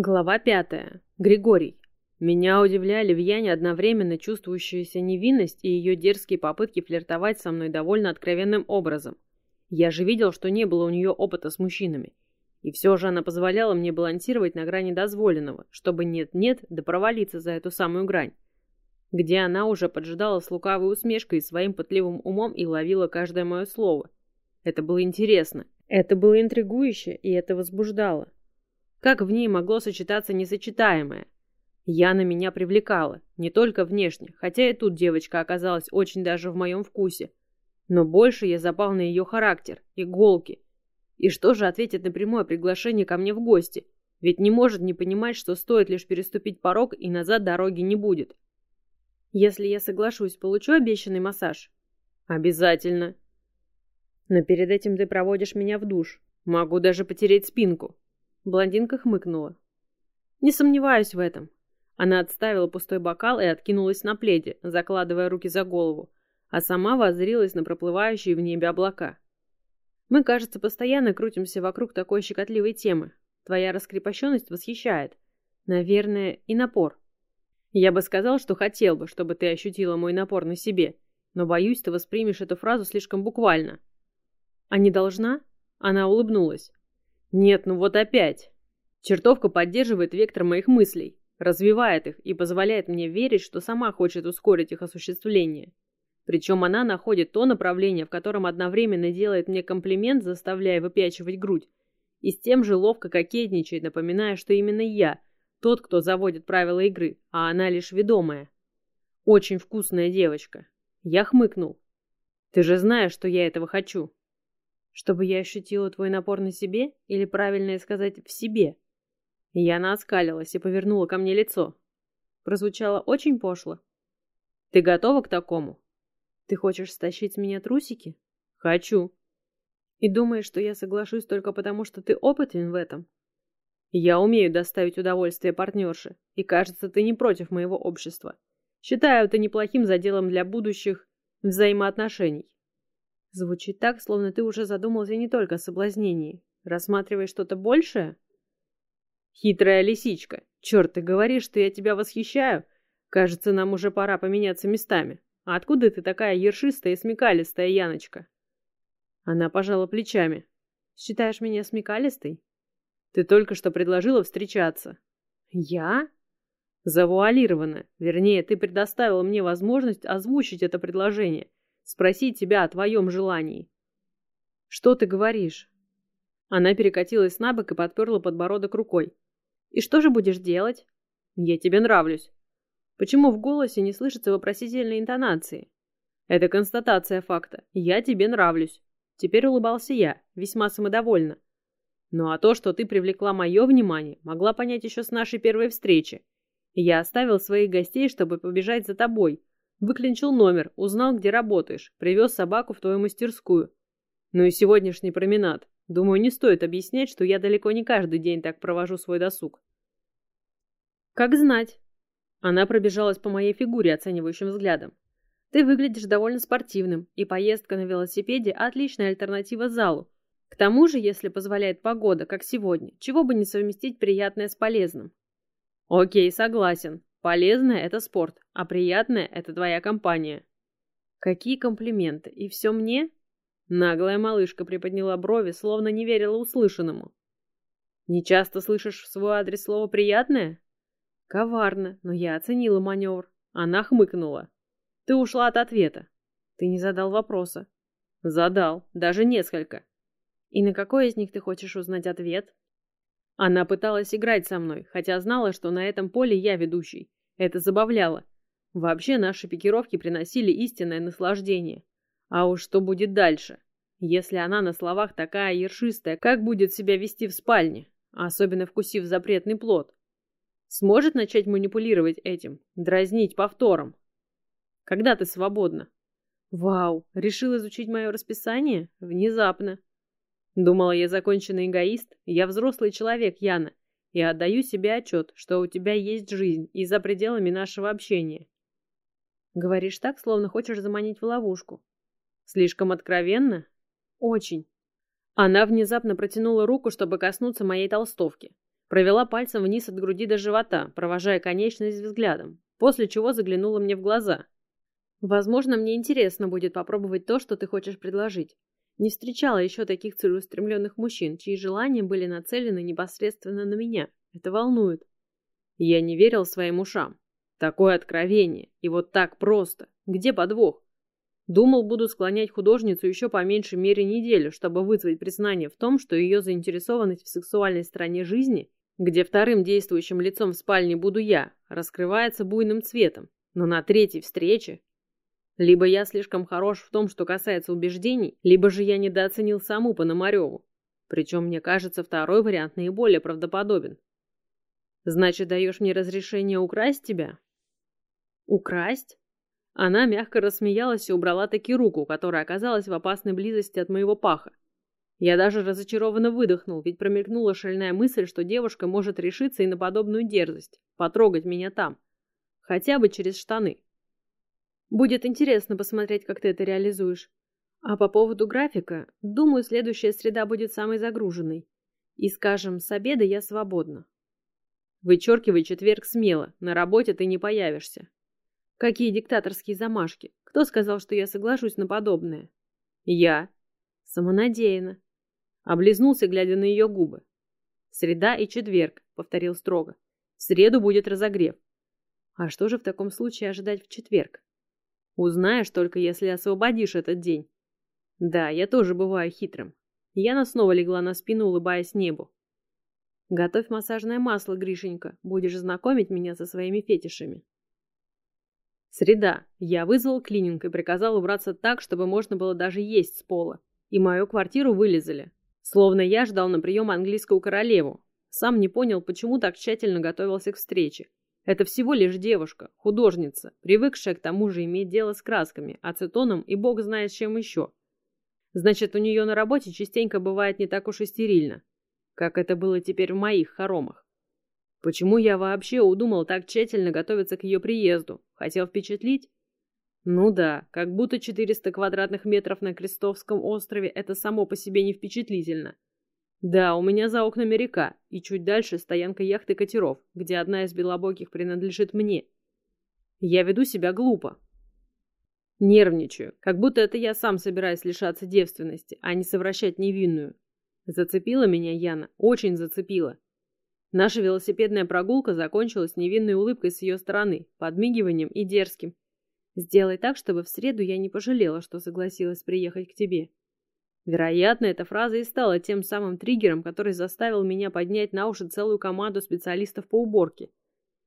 Глава пятая. Григорий. Меня удивляли в Яне одновременно чувствующаяся невинность и ее дерзкие попытки флиртовать со мной довольно откровенным образом. Я же видел, что не было у нее опыта с мужчинами. И все же она позволяла мне балансировать на грани дозволенного, чтобы нет-нет, да провалиться за эту самую грань. Где она уже поджидала с лукавой усмешкой и своим пытливым умом и ловила каждое мое слово. Это было интересно, это было интригующе, и это возбуждало. Как в ней могло сочетаться несочетаемое? Яна меня привлекала, не только внешне, хотя и тут девочка оказалась очень даже в моем вкусе. Но больше я запал на ее характер, иголки. И что же ответит на прямое приглашение ко мне в гости? Ведь не может не понимать, что стоит лишь переступить порог, и назад дороги не будет. Если я соглашусь, получу обещанный массаж? Обязательно. Но перед этим ты проводишь меня в душ. Могу даже потереть спинку. Блондинка хмыкнула. «Не сомневаюсь в этом». Она отставила пустой бокал и откинулась на пледе, закладывая руки за голову, а сама воззрилась на проплывающие в небе облака. «Мы, кажется, постоянно крутимся вокруг такой щекотливой темы. Твоя раскрепощенность восхищает. Наверное, и напор. Я бы сказал, что хотел бы, чтобы ты ощутила мой напор на себе, но, боюсь, ты воспримешь эту фразу слишком буквально». «А не должна?» Она улыбнулась. Нет, ну вот опять. Чертовка поддерживает вектор моих мыслей, развивает их и позволяет мне верить, что сама хочет ускорить их осуществление. Причем она находит то направление, в котором одновременно делает мне комплимент, заставляя выпячивать грудь, и с тем же ловко кокетничает, напоминая, что именно я тот, кто заводит правила игры, а она лишь ведомая. Очень вкусная девочка. Я хмыкнул. Ты же знаешь, что я этого хочу. Чтобы я ощутила твой напор на себе, или правильнее сказать, в себе? Яна оскалилась и повернула ко мне лицо. Прозвучало очень пошло. Ты готова к такому? Ты хочешь стащить с меня трусики? Хочу. И думаешь, что я соглашусь только потому, что ты опытен в этом? Я умею доставить удовольствие партнерше, и кажется, ты не против моего общества. Считаю это неплохим заделом для будущих взаимоотношений. Звучит так, словно ты уже задумался не только о соблазнении. Рассматриваешь что-то большее? Хитрая лисичка. Черт, ты говоришь, что я тебя восхищаю? Кажется, нам уже пора поменяться местами. А откуда ты такая ершистая и смекалистая, Яночка? Она пожала плечами. Считаешь меня смекалистой? Ты только что предложила встречаться. Я? Завуалировано. Вернее, ты предоставила мне возможность озвучить это предложение спросить тебя о твоем желании. Что ты говоришь? Она перекатилась на бок и подперла подбородок рукой. И что же будешь делать? Я тебе нравлюсь. Почему в голосе не слышится вопросительной интонации? Это констатация факта. Я тебе нравлюсь. Теперь улыбался я, весьма самодовольно. Ну а то, что ты привлекла мое внимание, могла понять еще с нашей первой встречи. Я оставил своих гостей, чтобы побежать за тобой, Выклинчил номер, узнал, где работаешь, привез собаку в твою мастерскую. Ну и сегодняшний променад. Думаю, не стоит объяснять, что я далеко не каждый день так провожу свой досуг. Как знать. Она пробежалась по моей фигуре оценивающим взглядом. Ты выглядишь довольно спортивным, и поездка на велосипеде – отличная альтернатива залу. К тому же, если позволяет погода, как сегодня, чего бы не совместить приятное с полезным. Окей, согласен. Полезное – это спорт, а приятное – это твоя компания. Какие комплименты? И все мне? Наглая малышка приподняла брови, словно не верила услышанному. Не часто слышишь в свой адрес слово «приятное»? Коварно, но я оценила маневр. Она хмыкнула. Ты ушла от ответа. Ты не задал вопроса. Задал, даже несколько. И на какой из них ты хочешь узнать ответ? Она пыталась играть со мной, хотя знала, что на этом поле я ведущий. Это забавляло. Вообще наши пикировки приносили истинное наслаждение. А уж что будет дальше? Если она на словах такая ершистая, как будет себя вести в спальне, особенно вкусив запретный плод? Сможет начать манипулировать этим, дразнить повтором? Когда ты свободна? Вау, решил изучить мое расписание? Внезапно. Думала, я законченный эгоист? Я взрослый человек, Яна, и отдаю себе отчет, что у тебя есть жизнь и за пределами нашего общения. Говоришь так, словно хочешь заманить в ловушку. Слишком откровенно? Очень. Она внезапно протянула руку, чтобы коснуться моей толстовки. Провела пальцем вниз от груди до живота, провожая конечность взглядом, после чего заглянула мне в глаза. «Возможно, мне интересно будет попробовать то, что ты хочешь предложить. Не встречала еще таких целеустремленных мужчин, чьи желания были нацелены непосредственно на меня. Это волнует». Я не верил своим ушам. Такое откровение. И вот так просто. Где подвох? Думал, буду склонять художницу еще по меньшей мере неделю, чтобы вызвать признание в том, что ее заинтересованность в сексуальной стороне жизни где вторым действующим лицом в спальне буду я, раскрывается буйным цветом, но на третьей встрече... Либо я слишком хорош в том, что касается убеждений, либо же я недооценил саму Пономареву. Причем, мне кажется, второй вариант наиболее правдоподобен. Значит, даешь мне разрешение украсть тебя? Украсть? Она мягко рассмеялась и убрала таки руку, которая оказалась в опасной близости от моего паха. Я даже разочарованно выдохнул, ведь промелькнула шальная мысль, что девушка может решиться и на подобную дерзость, потрогать меня там. Хотя бы через штаны. Будет интересно посмотреть, как ты это реализуешь. А по поводу графика, думаю, следующая среда будет самой загруженной. И, скажем, с обеда я свободна. Вычеркивай четверг смело, на работе ты не появишься. Какие диктаторские замашки? Кто сказал, что я соглашусь на подобное? Я. Самонадеянно. Облизнулся, глядя на ее губы. «Среда и четверг», — повторил строго. «В среду будет разогрев». «А что же в таком случае ожидать в четверг?» «Узнаешь только, если освободишь этот день». «Да, я тоже бываю хитрым». Яна снова легла на спину, улыбаясь небу. «Готовь массажное масло, Гришенька. Будешь знакомить меня со своими фетишами». Среда. Я вызвал клининг и приказал убраться так, чтобы можно было даже есть с пола. И мою квартиру вылезали. Словно я ждал на прием английскую королеву. Сам не понял, почему так тщательно готовился к встрече. Это всего лишь девушка, художница, привыкшая к тому же иметь дело с красками, ацетоном и бог знает чем еще. Значит, у нее на работе частенько бывает не так уж и стерильно, как это было теперь в моих хоромах. Почему я вообще удумал так тщательно готовиться к ее приезду? Хотел впечатлить? Ну да, как будто 400 квадратных метров на Крестовском острове – это само по себе не впечатлительно. Да, у меня за окнами река, и чуть дальше стоянка яхты катеров, где одна из белобоких принадлежит мне. Я веду себя глупо. Нервничаю, как будто это я сам собираюсь лишаться девственности, а не совращать невинную. Зацепила меня Яна, очень зацепила. Наша велосипедная прогулка закончилась невинной улыбкой с ее стороны, подмигиванием и дерзким, Сделай так, чтобы в среду я не пожалела, что согласилась приехать к тебе. Вероятно, эта фраза и стала тем самым триггером, который заставил меня поднять на уши целую команду специалистов по уборке.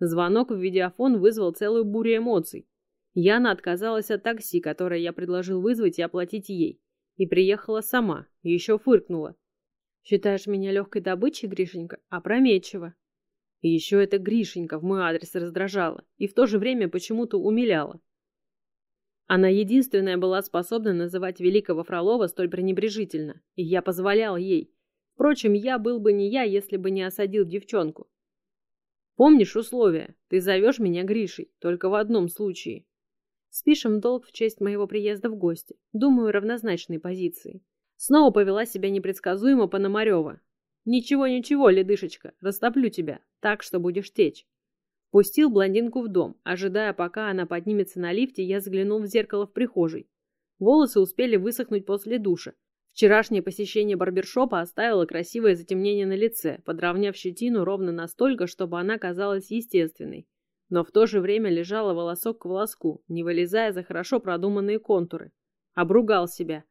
Звонок в видеофон вызвал целую бурю эмоций. Яна отказалась от такси, которое я предложил вызвать и оплатить ей. И приехала сама, еще фыркнула. «Считаешь меня легкой добычей, Гришенька? Опрометчиво». И еще эта Гришенька в мой адрес раздражала и в то же время почему-то умиляла. Она единственная была способна называть великого Фролова столь пренебрежительно, и я позволял ей. Впрочем, я был бы не я, если бы не осадил девчонку. Помнишь условия? Ты зовешь меня Гришей, только в одном случае. Спишем долг в честь моего приезда в гости. Думаю, равнозначной позиции. Снова повела себя непредсказуемо Пономарева. Ничего-ничего, ледышечка, растоплю тебя, так что будешь течь. Пустил блондинку в дом. Ожидая, пока она поднимется на лифте, я заглянул в зеркало в прихожей. Волосы успели высохнуть после душа. Вчерашнее посещение барбершопа оставило красивое затемнение на лице, подровняв щетину ровно настолько, чтобы она казалась естественной. Но в то же время лежала волосок к волоску, не вылезая за хорошо продуманные контуры. Обругал себя.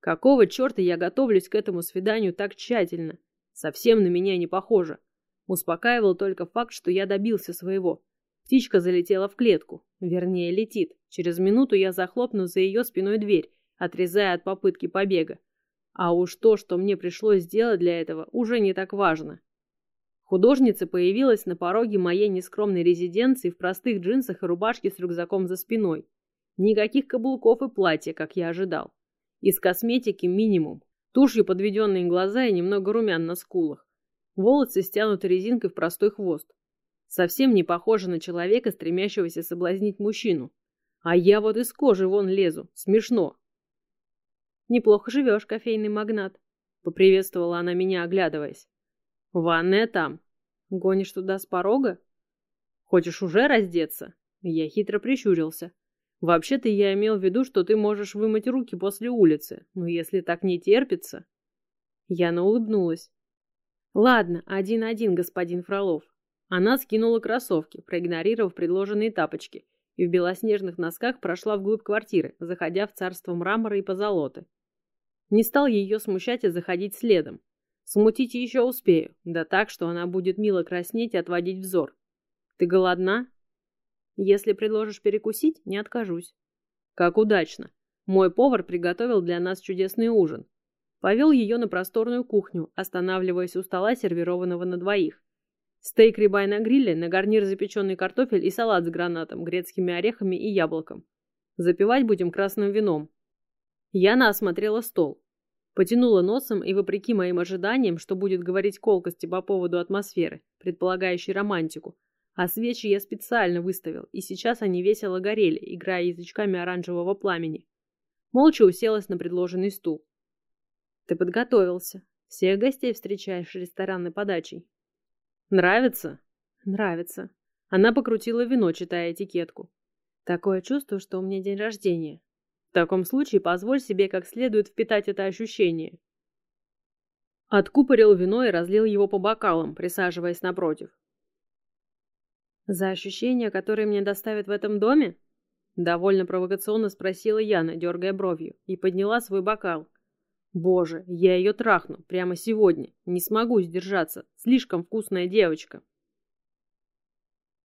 Какого черта я готовлюсь к этому свиданию так тщательно? Совсем на меня не похоже. Успокаивал только факт, что я добился своего. Птичка залетела в клетку. Вернее, летит. Через минуту я захлопну за ее спиной дверь, отрезая от попытки побега. А уж то, что мне пришлось сделать для этого, уже не так важно. Художница появилась на пороге моей нескромной резиденции в простых джинсах и рубашке с рюкзаком за спиной. Никаких каблуков и платья, как я ожидал. Из косметики минимум. Тушью подведенные глаза и немного румян на скулах. Волосы стянуты резинкой в простой хвост. Совсем не похоже на человека, стремящегося соблазнить мужчину. А я вот из кожи вон лезу. Смешно. Неплохо живешь, кофейный магнат. Поприветствовала она меня, оглядываясь. Ванная там. Гонишь туда с порога? Хочешь уже раздеться? Я хитро прищурился. Вообще-то я имел в виду, что ты можешь вымыть руки после улицы, но если так не терпится... Яна улыбнулась. Ладно, один-один, господин Фролов. Она скинула кроссовки, проигнорировав предложенные тапочки, и в белоснежных носках прошла вглубь квартиры, заходя в царство мрамора и позолоты. Не стал ее смущать и заходить следом. Смутить еще успею, да так, что она будет мило краснеть и отводить взор. Ты голодна? Если предложишь перекусить, не откажусь. Как удачно. Мой повар приготовил для нас чудесный ужин. Повел ее на просторную кухню, останавливаясь у стола, сервированного на двоих. Стейк рибай на гриле, на гарнир запеченный картофель и салат с гранатом, грецкими орехами и яблоком. Запивать будем красным вином. Яна осмотрела стол. Потянула носом и, вопреки моим ожиданиям, что будет говорить колкости по поводу атмосферы, предполагающей романтику, а свечи я специально выставил, и сейчас они весело горели, играя язычками оранжевого пламени. Молча уселась на предложенный стул. «Ты подготовился. Всех гостей встречаешь ресторанной подачей. Нравится? Нравится. Она покрутила вино, читая этикетку. Такое чувство, что у меня день рождения. В таком случае позволь себе как следует впитать это ощущение. Откупорил вино и разлил его по бокалам, присаживаясь напротив. «За ощущения, которые мне доставят в этом доме?» Довольно провокационно спросила Яна, дергая бровью, и подняла свой бокал, Боже, я ее трахну прямо сегодня. Не смогу сдержаться. Слишком вкусная девочка.